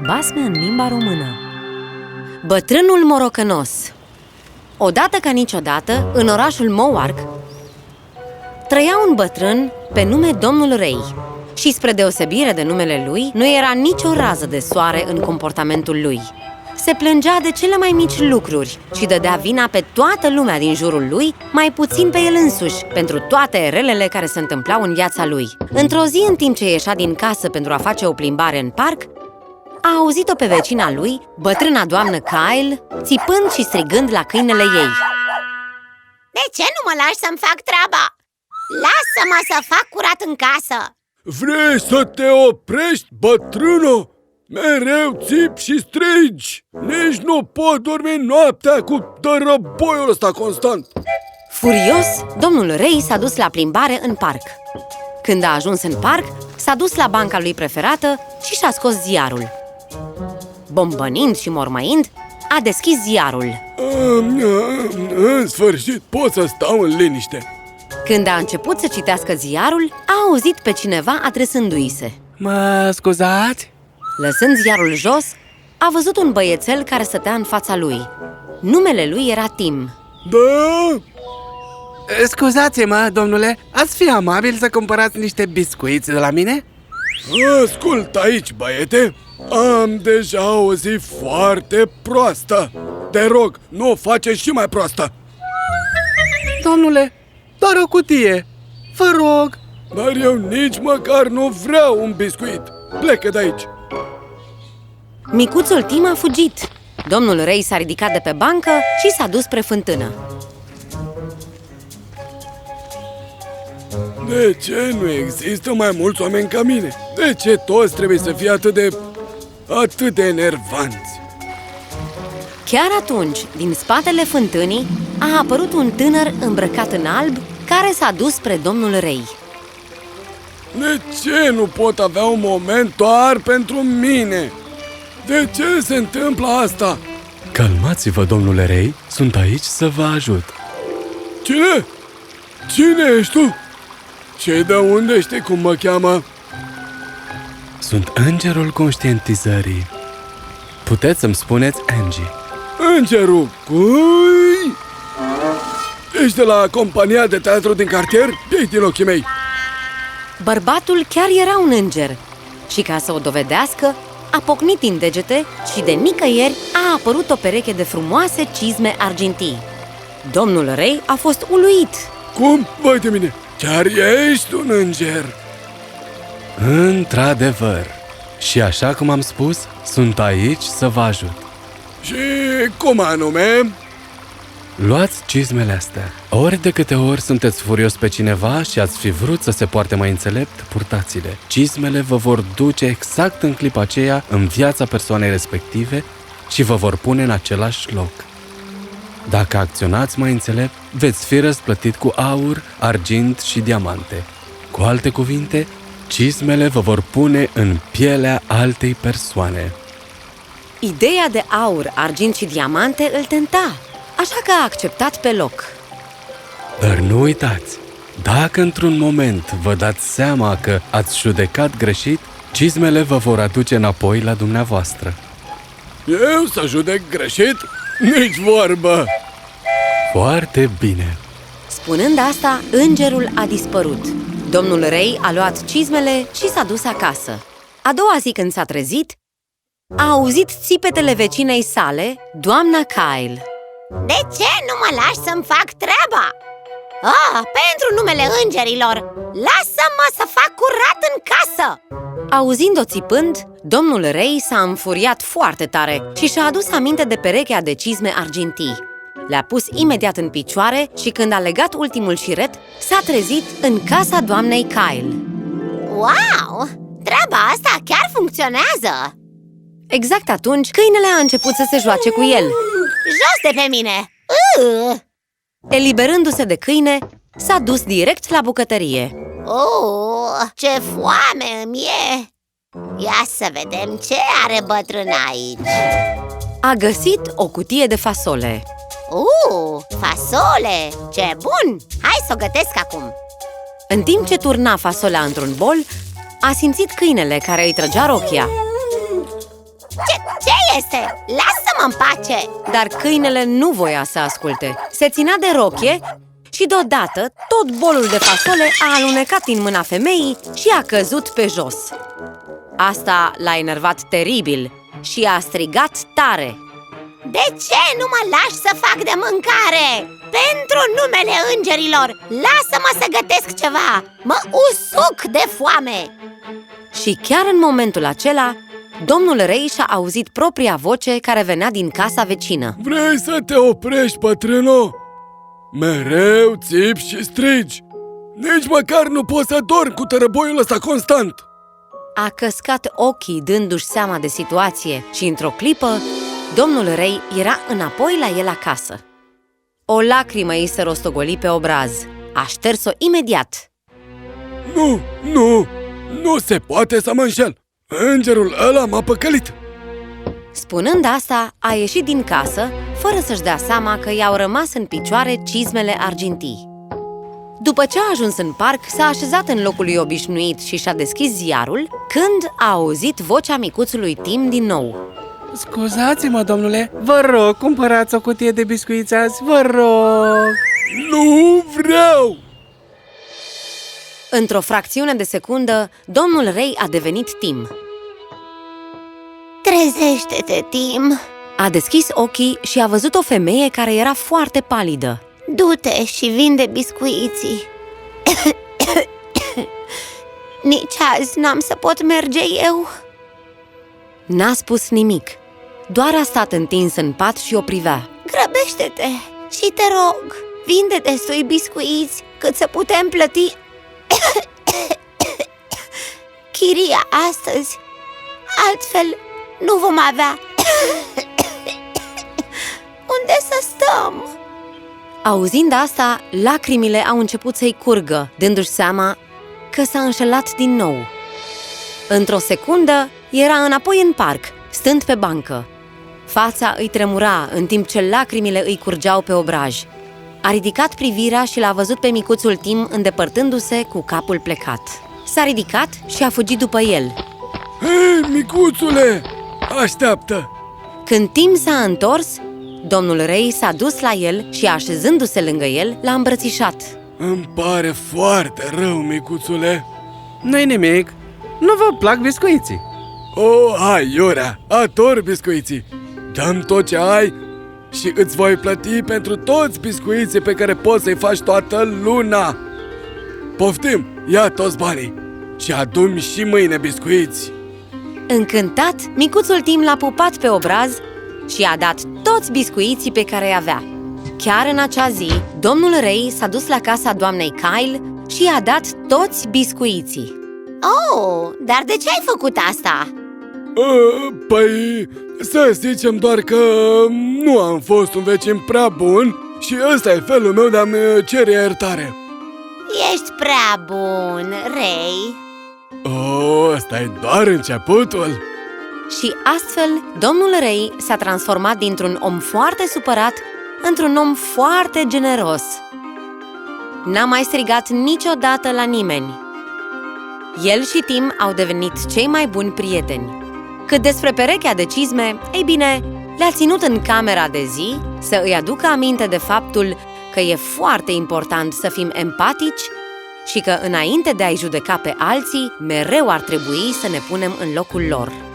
Basme în limba română Bătrânul morocănos Odată ca niciodată, în orașul Moark, trăia un bătrân pe nume Domnul Rei și spre deosebire de numele lui, nu era nicio rază de soare în comportamentul lui. Se plângea de cele mai mici lucruri și dădea vina pe toată lumea din jurul lui, mai puțin pe el însuși, pentru toate relele care se întâmplau în viața lui. Într-o zi, în timp ce ieșea din casă pentru a face o plimbare în parc, a auzit-o pe vecina lui, bătrâna doamnă Kyle, țipând și strigând la câinele ei. De ce nu mă lași să-mi fac treaba? Lasă-mă să fac curat în casă! Vrei să te oprești, bătrână? Mereu țip și strigi! Nici nu pot dormi noaptea cu tărăboiul ăsta constant! Furios, domnul Rei s-a dus la plimbare în parc. Când a ajuns în parc, s-a dus la banca lui preferată și și-a scos ziarul. Bombănind și mormăind, a deschis ziarul. În sfârșit pot să stau în liniște! Când a început să citească ziarul, a auzit pe cineva adresându-i se. Mă scuzați? Lăsând ziarul jos, a văzut un băiețel care stătea în fața lui. Numele lui era Tim. Da? Scuzați-mă, domnule, ați fi amabil să cumpărați niște biscuiți de la mine? Ascult aici, băiete! Am deja o zi foarte proastă! Te rog, nu o face și mai proastă! Domnule, doar o cutie, vă rog Dar eu nici măcar nu vreau un biscuit! Plecă de aici! Micuțul Tim a fugit. Domnul Rei s-a ridicat de pe bancă și s-a dus spre fântână. De ce nu există mai mulți oameni ca mine? De ce toți trebuie să fie atât de... atât de enervanți? Chiar atunci, din spatele fântânii, a apărut un tânăr îmbrăcat în alb care s-a dus spre domnul Rei. De ce nu pot avea un moment doar pentru mine? De ce se întâmplă asta? Calmați-vă, domnule rei, sunt aici să vă ajut. Cine? Cine ești tu? Ce de unde știi cum mă cheamă? Sunt îngerul conștientizării. Puteți să-mi spuneți Angie. Îngerul cui? Ești de la compania de teatru din cartier? Ei din ochii mei! Bărbatul chiar era un înger și ca să o dovedească, a pocnit din degete și de nicăieri a apărut o pereche de frumoase cizme argintii. Domnul Rei a fost uluit. Cum? Vai de mine! Chiar ești un înger! Într-adevăr. Și așa cum am spus, sunt aici să vă ajut. Și cum anume? Luați cizmele astea. Ori de câte ori sunteți furios pe cineva și ați fi vrut să se poarte mai înțelept, purtați-le. Cizmele vă vor duce exact în clipa aceea în viața persoanei respective și vă vor pune în același loc. Dacă acționați mai înțelept, veți fi răsplătit cu aur, argint și diamante. Cu alte cuvinte, cizmele vă vor pune în pielea altei persoane. Ideea de aur, argint și diamante îl tenta, așa că a acceptat pe loc. Dar nu uitați, dacă într-un moment vă dați seama că ați judecat greșit, cizmele vă vor aduce înapoi la dumneavoastră. Eu să judec greșit? Nici vorbă! Foarte bine! Spunând asta, îngerul a dispărut. Domnul Rei a luat cizmele și s-a dus acasă. A doua zi când s-a trezit, a auzit țipetele vecinei sale, doamna Kyle. De ce nu mă lași să-mi fac treaba? Ah, pentru numele îngerilor, lasă-mă să fac curat în casă! Auzind-o țipând, domnul Rei s-a înfuriat foarte tare și și-a adus aminte de perechea de cizme argintii. Le-a pus imediat în picioare și când a legat ultimul șiret, s-a trezit în casa doamnei Kyle. Wow! Treaba asta chiar funcționează! Exact atunci, câinele a început să se joace cu el. Jos de pe mine! Uh! Eliberându-se de câine, s-a dus direct la bucătărie. Oh, ce foame îmi e! Ia să vedem ce are bătrâna aici A găsit o cutie de fasole. Uh, fasole! Ce bun! Hai să o gătesc acum În timp ce turna fasolea într-un bol, a simțit câinele care îi trăgea rochia. este? Lasă-mă în pace! Dar câinele nu voia să asculte. Se ținea de rochie și deodată tot bolul de fasole a alunecat din mâna femeii și a căzut pe jos. Asta l-a enervat teribil și a strigat tare. De ce nu mă lași să fac de mâncare? Pentru numele îngerilor, lasă-mă să gătesc ceva! Mă usuc de foame! Și chiar în momentul acela, domnul Reiș și-a auzit propria voce care venea din casa vecină. Vrei să te oprești, bătrâno? Mereu țipși și strigi Nici măcar nu poți să dormi cu tărăboiul ăsta constant A căscat ochii dându-și seama de situație și într-o clipă, domnul Rei era înapoi la el acasă. O lacrimă îi se rostogoli pe obraz. A șters-o imediat. Nu, nu, nu se poate să mă înșel Îngerul ăla m-a păcălit Spunând asta, a ieșit din casă, fără să-și dea seama că i-au rămas în picioare cizmele argintii. După ce a ajuns în parc, s-a așezat în locul lui obișnuit și și-a deschis ziarul, când a auzit vocea micuțului Tim din nou. Scuzați-mă, domnule, vă rog, cumpărați o cutie de biscuiți azi, vă rog! Nu vreau! Într-o fracțiune de secundă, domnul Rei a devenit Tim. Trezește-te, Tim! A deschis ochii și a văzut o femeie care era foarte palidă. Du-te și vinde biscuiții Nici azi n-am să pot merge eu N-a spus nimic, doar a stat întins în pat și o privea. Grăbește-te și te rog, vinde destui biscuiți cât să putem plăti chiria astăzi Altfel nu vom avea unde să stăm Auzind asta, lacrimile au început să-i curgă, dându-și seama că s-a înșelat din nou. Într-o secundă, era înapoi în parc, stând pe bancă. Fața îi tremura, în timp ce lacrimile îi curgeau pe obraj. A ridicat privirea și l-a văzut pe micuțul Tim îndepărtându-se cu capul plecat. S-a ridicat și a fugit după el. Hei, micuțule, așteaptă! Când Tim s-a întors, domnul Rei s-a dus la el și, așezându-se lângă el, l-a îmbrățișat. Îmi pare foarte rău, micuțule Nu-i nimic, nu vă plac biscuiții O, hai, Iurea, ador biscuiții Dăm tot ce ai și îți voi plăti pentru toți biscuiții pe care poți să-i faci toată luna Poftim, ia toți banii și adumi și mâine biscuiți Încântat, micuțul Tim l-a pupat pe obraz și a dat toți biscuiții pe care îi avea. Chiar în acea zi, domnul Rei s-a dus la casa doamnei Kyle și i-a dat toți biscuiții. Oh, dar de ce ai făcut asta? Uh, Păi, să zicem doar că nu am fost un vecin prea bun și ăsta e felul meu de a-mi cere iertare Ești prea bun, Rei Oh, ăsta e doar începutul Și astfel, domnul Rei s-a transformat dintr-un om foarte supărat într-un om foarte generos. N-a mai strigat niciodată la nimeni. El și Tim au devenit cei mai buni prieteni. Cât despre perechea de cizme, ei bine, le-a ținut în camera de zi să îi aducă aminte de faptul că e foarte important să fim empatici și că înainte de a-i judeca pe alții, mereu ar trebui să ne punem în locul lor.